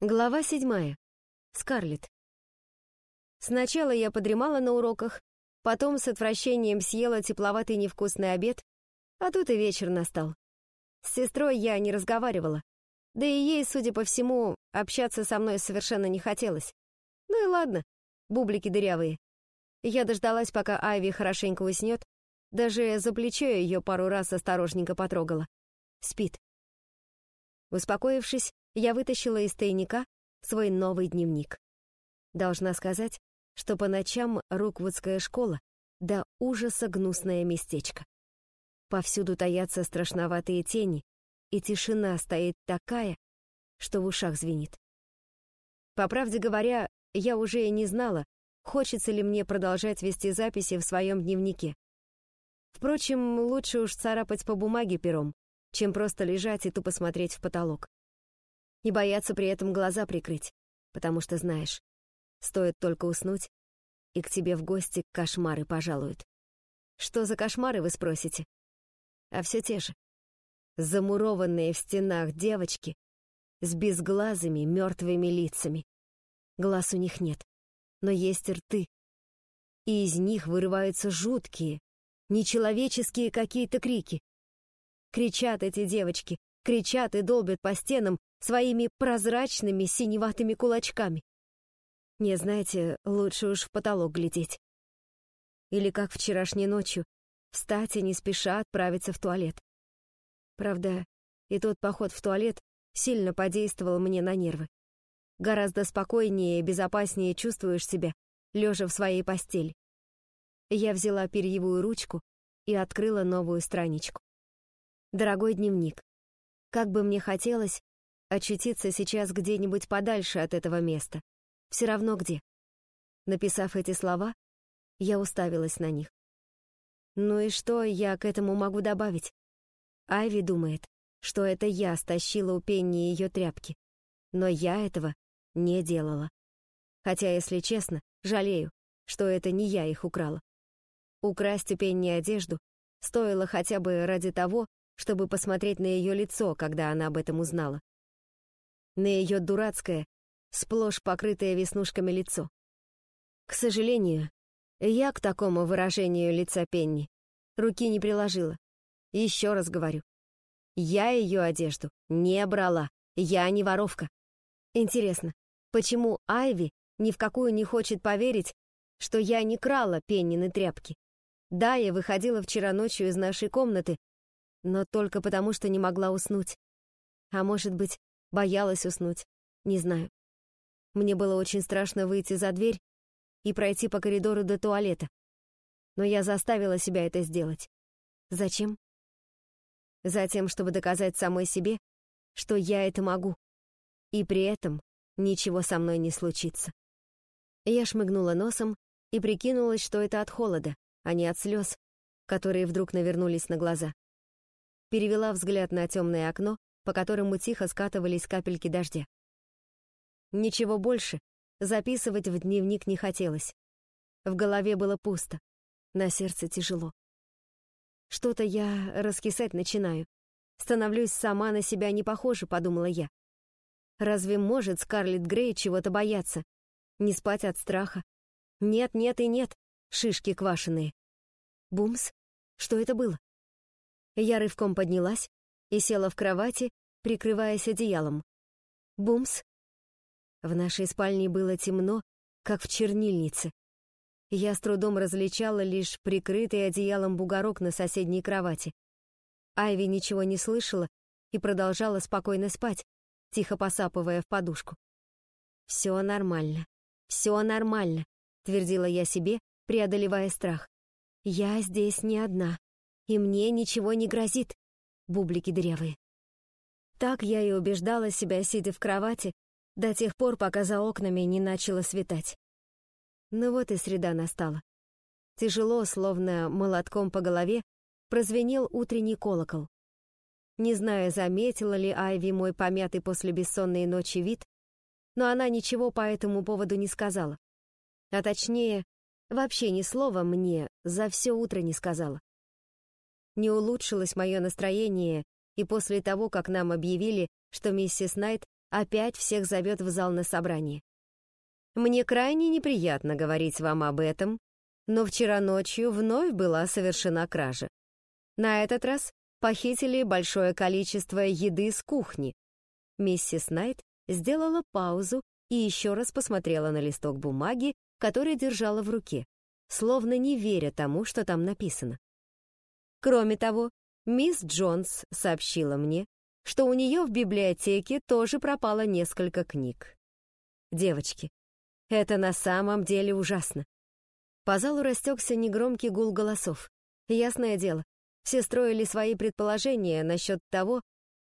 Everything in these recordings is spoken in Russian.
Глава седьмая. Скарлетт. Сначала я подремала на уроках, потом с отвращением съела тепловатый невкусный обед, а тут и вечер настал. С сестрой я не разговаривала, да и ей, судя по всему, общаться со мной совершенно не хотелось. Ну и ладно, бублики дырявые. Я дождалась, пока Айви хорошенько уснет, даже за плечо ее пару раз осторожненько потрогала. Спит. Успокоившись, я вытащила из тайника свой новый дневник. Должна сказать, что по ночам Руквудская школа до ужаса гнусное местечко. Повсюду таятся страшноватые тени, и тишина стоит такая, что в ушах звенит. По правде говоря, я уже и не знала, хочется ли мне продолжать вести записи в своем дневнике. Впрочем, лучше уж царапать по бумаге пером, чем просто лежать и тупо смотреть в потолок и бояться при этом глаза прикрыть, потому что знаешь, стоит только уснуть, и к тебе в гости кошмары пожалуют. Что за кошмары, вы спросите? А все те же. Замурованные в стенах девочки с безглазыми мертвыми лицами. Глаз у них нет, но есть рты. И из них вырываются жуткие, нечеловеческие какие-то крики. Кричат эти девочки, кричат и долбят по стенам своими прозрачными синеватыми кулачками. Не, знаете, лучше уж в потолок глядеть. Или как вчерашней ночью, встать и не спеша отправиться в туалет. Правда, и тот поход в туалет сильно подействовал мне на нервы. Гораздо спокойнее и безопаснее чувствуешь себя, лежа в своей постели. Я взяла перьевую ручку и открыла новую страничку. Дорогой дневник, как бы мне хотелось очутиться сейчас где-нибудь подальше от этого места. Все равно где. Написав эти слова, я уставилась на них. Ну и что я к этому могу добавить? Айви думает, что это я стащила у Пенни ее тряпки. Но я этого не делала. Хотя, если честно, жалею, что это не я их украла. Украсть у Пенни одежду стоило хотя бы ради того, чтобы посмотреть на ее лицо, когда она об этом узнала. На ее дурацкое, сплошь покрытое веснушками лицо. К сожалению, я к такому выражению лица Пенни руки не приложила. Еще раз говорю, я ее одежду не брала, я не воровка. Интересно, почему Айви ни в какую не хочет поверить, что я не крала Пеннины тряпки? Да, я выходила вчера ночью из нашей комнаты, но только потому, что не могла уснуть. А может быть, боялась уснуть, не знаю. Мне было очень страшно выйти за дверь и пройти по коридору до туалета. Но я заставила себя это сделать. Зачем? Затем, чтобы доказать самой себе, что я это могу. И при этом ничего со мной не случится. Я шмыгнула носом и прикинулась, что это от холода, а не от слез, которые вдруг навернулись на глаза перевела взгляд на темное окно, по которому тихо скатывались капельки дождя. Ничего больше записывать в дневник не хотелось. В голове было пусто, на сердце тяжело. Что-то я раскисать начинаю. Становлюсь сама на себя не похожа, подумала я. Разве может Скарлетт Грей чего-то бояться? Не спать от страха? Нет, нет и нет, шишки квашеные. Бумс, что это было? Я рывком поднялась и села в кровати, прикрываясь одеялом. Бумс! В нашей спальне было темно, как в чернильнице. Я с трудом различала лишь прикрытый одеялом бугорок на соседней кровати. Айви ничего не слышала и продолжала спокойно спать, тихо посапывая в подушку. «Все нормально, все нормально», — твердила я себе, преодолевая страх. «Я здесь не одна и мне ничего не грозит, бублики дырявые. Так я и убеждала себя, сидя в кровати, до тех пор, пока за окнами не начало светать. Ну вот и среда настала. Тяжело, словно молотком по голове, прозвенел утренний колокол. Не знаю, заметила ли Айви мой помятый после бессонной ночи вид, но она ничего по этому поводу не сказала. А точнее, вообще ни слова мне за все утро не сказала не улучшилось мое настроение и после того, как нам объявили, что миссис Найт опять всех зовет в зал на собрание. Мне крайне неприятно говорить вам об этом, но вчера ночью вновь была совершена кража. На этот раз похитили большое количество еды с кухни. Миссис Найт сделала паузу и еще раз посмотрела на листок бумаги, который держала в руке, словно не веря тому, что там написано. Кроме того, мисс Джонс сообщила мне, что у нее в библиотеке тоже пропало несколько книг. Девочки, это на самом деле ужасно. По залу растекся негромкий гул голосов. Ясное дело, все строили свои предположения насчет того,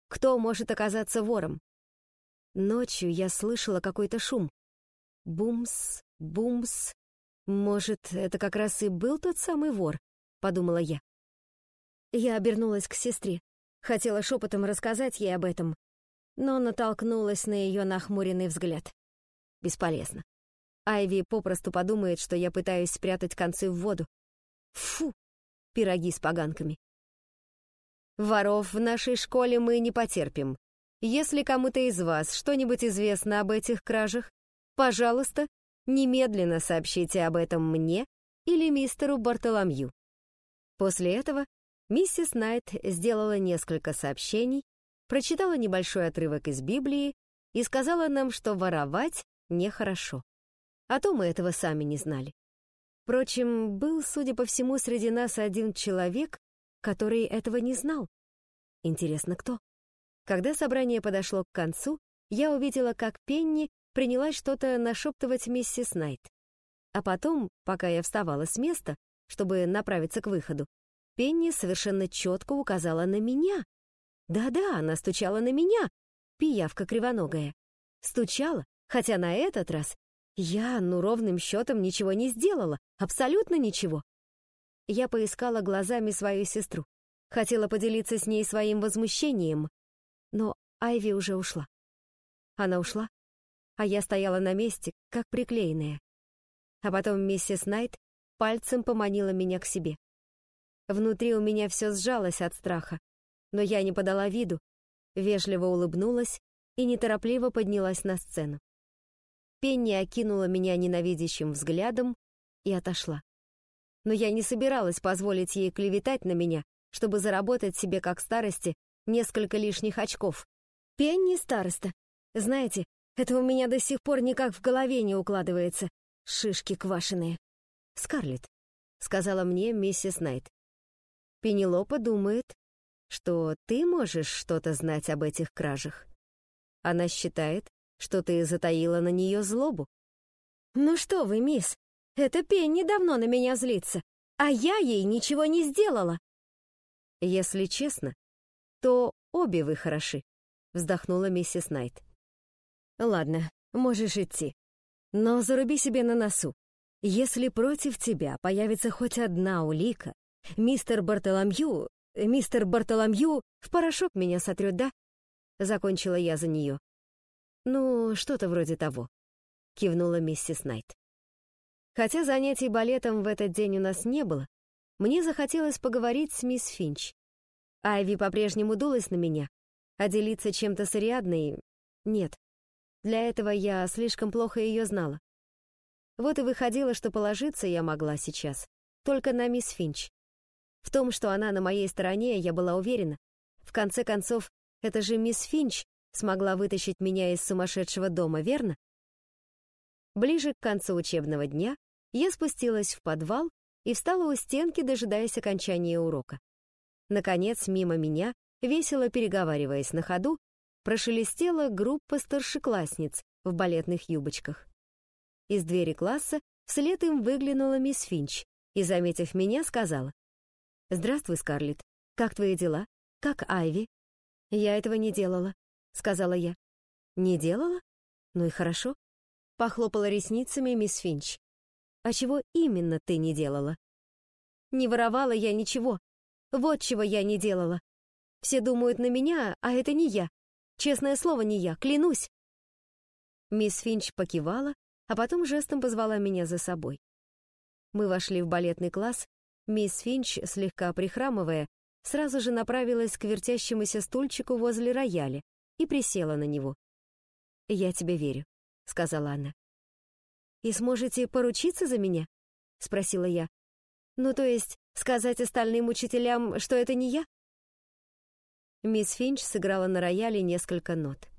кто может оказаться вором. Ночью я слышала какой-то шум. Бумс, бумс. Может, это как раз и был тот самый вор, подумала я. Я обернулась к сестре. Хотела шепотом рассказать ей об этом, но натолкнулась на ее нахмуренный взгляд. Бесполезно. Айви попросту подумает, что я пытаюсь спрятать концы в воду. Фу, пироги с поганками. Воров в нашей школе мы не потерпим. Если кому-то из вас что-нибудь известно об этих кражах, пожалуйста, немедленно сообщите об этом мне или мистеру Бартоломью. После этого миссис Найт сделала несколько сообщений, прочитала небольшой отрывок из Библии и сказала нам, что воровать нехорошо. А то мы этого сами не знали. Впрочем, был, судя по всему, среди нас один человек, который этого не знал. Интересно, кто? Когда собрание подошло к концу, я увидела, как Пенни принялась что-то нашептывать миссис Найт. А потом, пока я вставала с места, чтобы направиться к выходу, Пенни совершенно четко указала на меня. Да-да, она стучала на меня, пиявка кривоногая. Стучала, хотя на этот раз я, ну, ровным счетом ничего не сделала, абсолютно ничего. Я поискала глазами свою сестру, хотела поделиться с ней своим возмущением, но Айви уже ушла. Она ушла, а я стояла на месте, как приклеенная. А потом миссис Найт пальцем поманила меня к себе. Внутри у меня все сжалось от страха, но я не подала виду, вежливо улыбнулась и неторопливо поднялась на сцену. Пенни окинула меня ненавидящим взглядом и отошла. Но я не собиралась позволить ей клеветать на меня, чтобы заработать себе как старости несколько лишних очков. Пенни староста. Знаете, это у меня до сих пор никак в голове не укладывается. Шишки квашеные. Скарлетт, сказала мне миссис Найт. Пенелопа думает, что ты можешь что-то знать об этих кражах. Она считает, что ты затаила на нее злобу. «Ну что вы, мисс, эта Пенни давно на меня злится, а я ей ничего не сделала». «Если честно, то обе вы хороши», — вздохнула миссис Найт. «Ладно, можешь идти. Но заруби себе на носу. Если против тебя появится хоть одна улика, мистер Бартоломью, мистер Бартоломью в порошок меня сотрет, да?» Закончила я за нее. «Ну, что-то вроде того», — кивнула миссис Найт. Хотя занятий балетом в этот день у нас не было, мне захотелось поговорить с мисс Финч. Айви по-прежнему дулась на меня, а делиться чем-то с Ариадной — нет. Для этого я слишком плохо ее знала. Вот и выходило, что положиться я могла сейчас только на мисс Финч. В том, что она на моей стороне, я была уверена. В конце концов, это же мисс Финч смогла вытащить меня из сумасшедшего дома, верно? Ближе к концу учебного дня я спустилась в подвал и встала у стенки, дожидаясь окончания урока. Наконец, мимо меня, весело переговариваясь на ходу, прошелестела группа старшеклассниц в балетных юбочках. Из двери класса вслед им выглянула мисс Финч и, заметив меня, сказала, «Здравствуй, Скарлетт. Как твои дела? Как Айви?» «Я этого не делала», — сказала я. «Не делала? Ну и хорошо». Похлопала ресницами мисс Финч. «А чего именно ты не делала?» «Не воровала я ничего. Вот чего я не делала. Все думают на меня, а это не я. Честное слово, не я, клянусь». Мисс Финч покивала, а потом жестом позвала меня за собой. Мы вошли в балетный класс. Мисс Финч, слегка прихрамывая, сразу же направилась к вертящемуся стульчику возле рояля, и присела на него. «Я тебе верю», — сказала она. «И сможете поручиться за меня?» — спросила я. «Ну, то есть сказать остальным учителям, что это не я?» Мисс Финч сыграла на рояле несколько нот.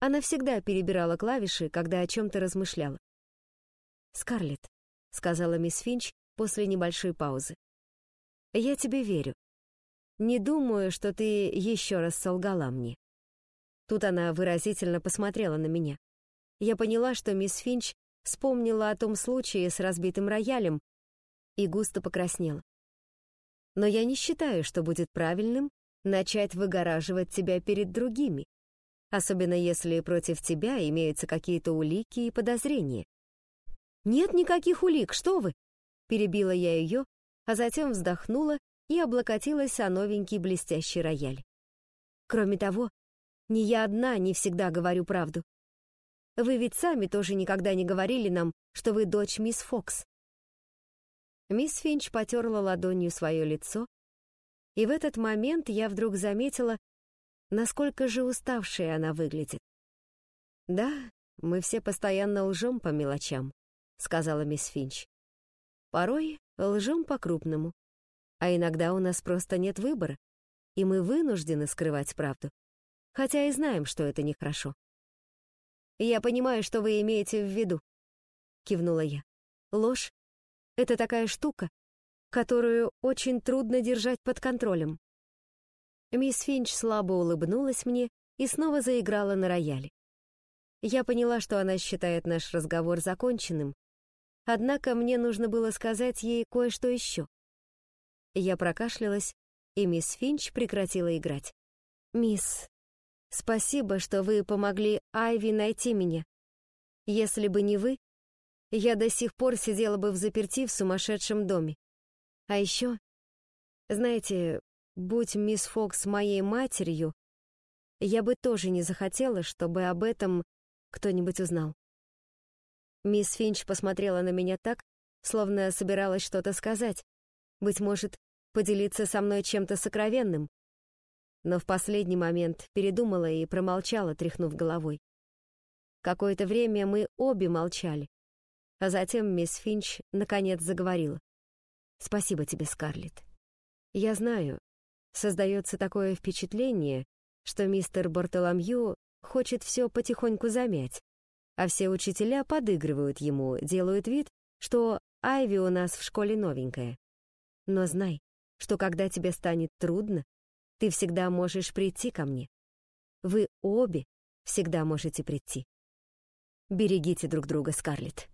Она всегда перебирала клавиши, когда о чем-то размышляла. «Скарлетт», — сказала мисс Финч после небольшой паузы, — «я тебе верю. Не думаю, что ты еще раз солгала мне». Тут она выразительно посмотрела на меня. Я поняла, что мисс Финч вспомнила о том случае с разбитым роялем и густо покраснела. Но я не считаю, что будет правильным начать выгораживать тебя перед другими, особенно если против тебя имеются какие-то улики и подозрения. «Нет никаких улик, что вы!» Перебила я ее, а затем вздохнула и облокотилась о новенький блестящий рояль. Кроме того, не я одна не всегда говорю правду. Вы ведь сами тоже никогда не говорили нам, что вы дочь мисс Фокс. Мисс Финч потерла ладонью свое лицо, и в этот момент я вдруг заметила, насколько же уставшей она выглядит. «Да, мы все постоянно лжем по мелочам», — сказала мисс Финч. «Порой лжем по-крупному, а иногда у нас просто нет выбора, и мы вынуждены скрывать правду, хотя и знаем, что это нехорошо». «Я понимаю, что вы имеете в виду», — кивнула я. «Ложь — это такая штука, которую очень трудно держать под контролем. Мисс Финч слабо улыбнулась мне и снова заиграла на рояле. Я поняла, что она считает наш разговор законченным, однако мне нужно было сказать ей кое-что еще. Я прокашлялась, и мисс Финч прекратила играть. «Мисс, спасибо, что вы помогли Айви найти меня. Если бы не вы, я до сих пор сидела бы в заперти в сумасшедшем доме. А еще, знаете, будь мисс Фокс моей матерью, я бы тоже не захотела, чтобы об этом кто-нибудь узнал. Мисс Финч посмотрела на меня так, словно собиралась что-то сказать, быть может, поделиться со мной чем-то сокровенным. Но в последний момент передумала и промолчала, тряхнув головой. Какое-то время мы обе молчали, а затем мисс Финч наконец заговорила. Спасибо тебе, Скарлетт. Я знаю, создается такое впечатление, что мистер Бартоломью хочет все потихоньку замять, а все учителя подыгрывают ему, делают вид, что Айви у нас в школе новенькая. Но знай, что когда тебе станет трудно, ты всегда можешь прийти ко мне. Вы обе всегда можете прийти. Берегите друг друга, Скарлетт.